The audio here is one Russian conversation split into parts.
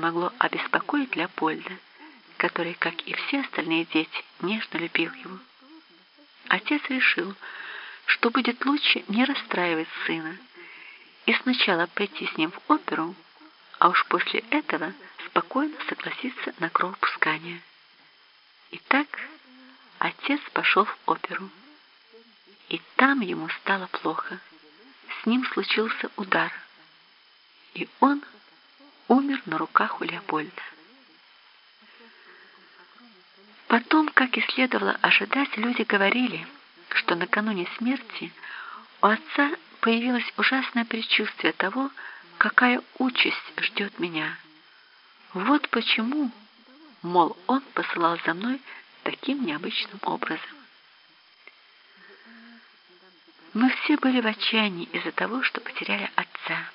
могло обеспокоить Леопольда, который, как и все остальные дети, нежно любил его. Отец решил, что будет лучше не расстраивать сына и сначала пойти с ним в оперу, а уж после этого спокойно согласиться на кровопускание. Итак, отец пошел в оперу, и там ему стало плохо. С ним случился удар, и он умер на руках у Леопольда. Потом, как и следовало ожидать, люди говорили, что накануне смерти у отца появилось ужасное предчувствие того, какая участь ждет меня. Вот почему, мол, он посылал за мной таким необычным образом. Мы все были в отчаянии из-за того, что потеряли отца.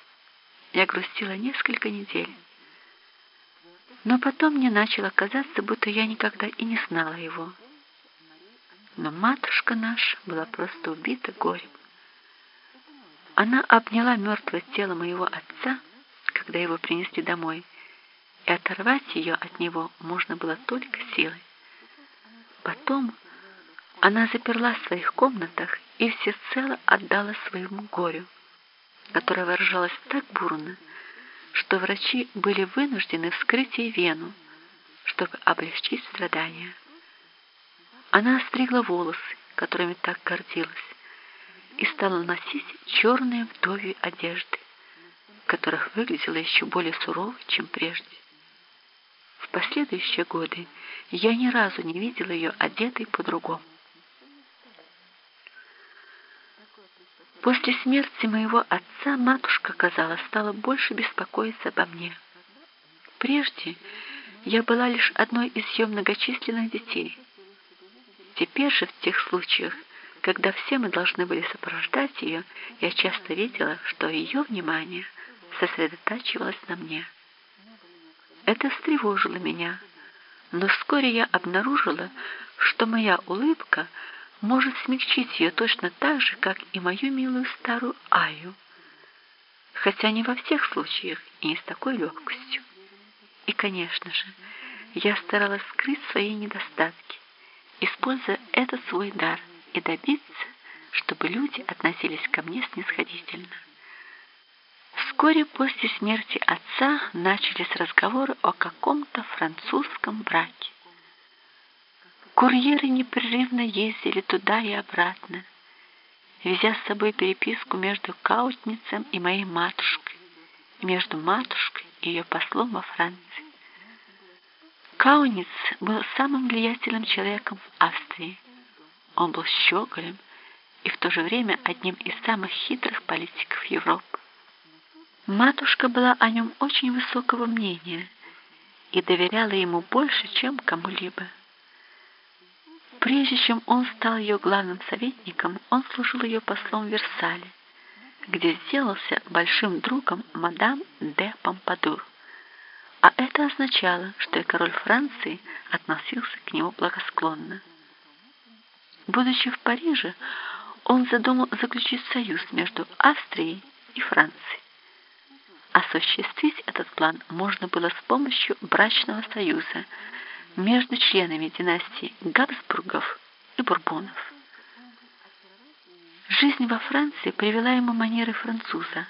Я грустила несколько недель. Но потом мне начало казаться, будто я никогда и не знала его. Но матушка наша была просто убита горем. Она обняла мертвое тело моего отца, когда его принесли домой, и оторвать ее от него можно было только силой. Потом она заперла в своих комнатах и всецело отдала своему горю, которое выражалось так бурно, что врачи были вынуждены вскрыть ей вену, чтобы облегчить страдания. Она остригла волосы, которыми так гордилась, и стала носить черные вдовьи одежды, в которых выглядела еще более суровой, чем прежде. В последующие годы я ни разу не видела ее одетой по-другому. После смерти моего отца матушка, казалось, стала больше беспокоиться обо мне. Прежде я была лишь одной из ее многочисленных детей. Теперь же в тех случаях, когда все мы должны были сопровождать ее, я часто видела, что ее внимание сосредотачивалось на мне. Это встревожило меня, но вскоре я обнаружила, что моя улыбка — может смягчить ее точно так же, как и мою милую старую Аю, хотя не во всех случаях и не с такой легкостью. И, конечно же, я старалась скрыть свои недостатки, используя этот свой дар и добиться, чтобы люди относились ко мне снисходительно. Вскоре после смерти отца начались разговоры о каком-то французском браке. Курьеры непрерывно ездили туда и обратно, везя с собой переписку между Каутницем и моей матушкой, и между матушкой и ее послом во Франции. Кауниц был самым влиятельным человеком в Австрии. Он был щеголем и в то же время одним из самых хитрых политиков Европы. Матушка была о нем очень высокого мнения и доверяла ему больше, чем кому-либо. Прежде чем он стал ее главным советником, он служил ее послом в Версале, где сделался большим другом мадам де Помпадур. А это означало, что и король Франции относился к нему благосклонно. Будучи в Париже, он задумал заключить союз между Австрией и Францией. Осуществить этот план можно было с помощью брачного союза – между членами династии Габсбургов и Бурбонов. Жизнь во Франции привела ему манеры француза,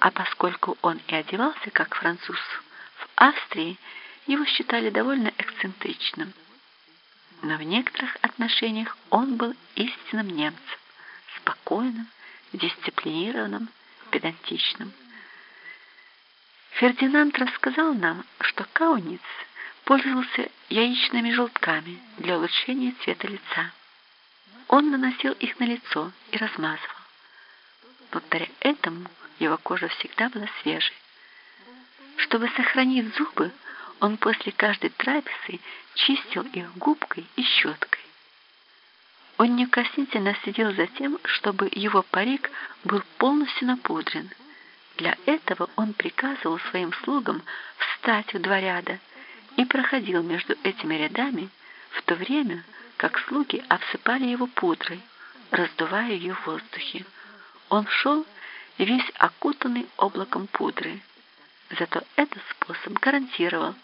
а поскольку он и одевался как француз, в Австрии его считали довольно эксцентричным. Но в некоторых отношениях он был истинным немцем, спокойным, дисциплинированным, педантичным. Фердинанд рассказал нам, что Кауниц – пользовался яичными желтками для улучшения цвета лица. Он наносил их на лицо и размазывал. Благодаря этому его кожа всегда была свежей. Чтобы сохранить зубы, он после каждой трапезы чистил их губкой и щеткой. Он неукоснительно следил за тем, чтобы его парик был полностью напудрен. Для этого он приказывал своим слугам встать в два ряда и проходил между этими рядами в то время, как слуги обсыпали его пудрой, раздувая ее в воздухе. Он шел весь окутанный облаком пудры, Зато этот способ гарантировал,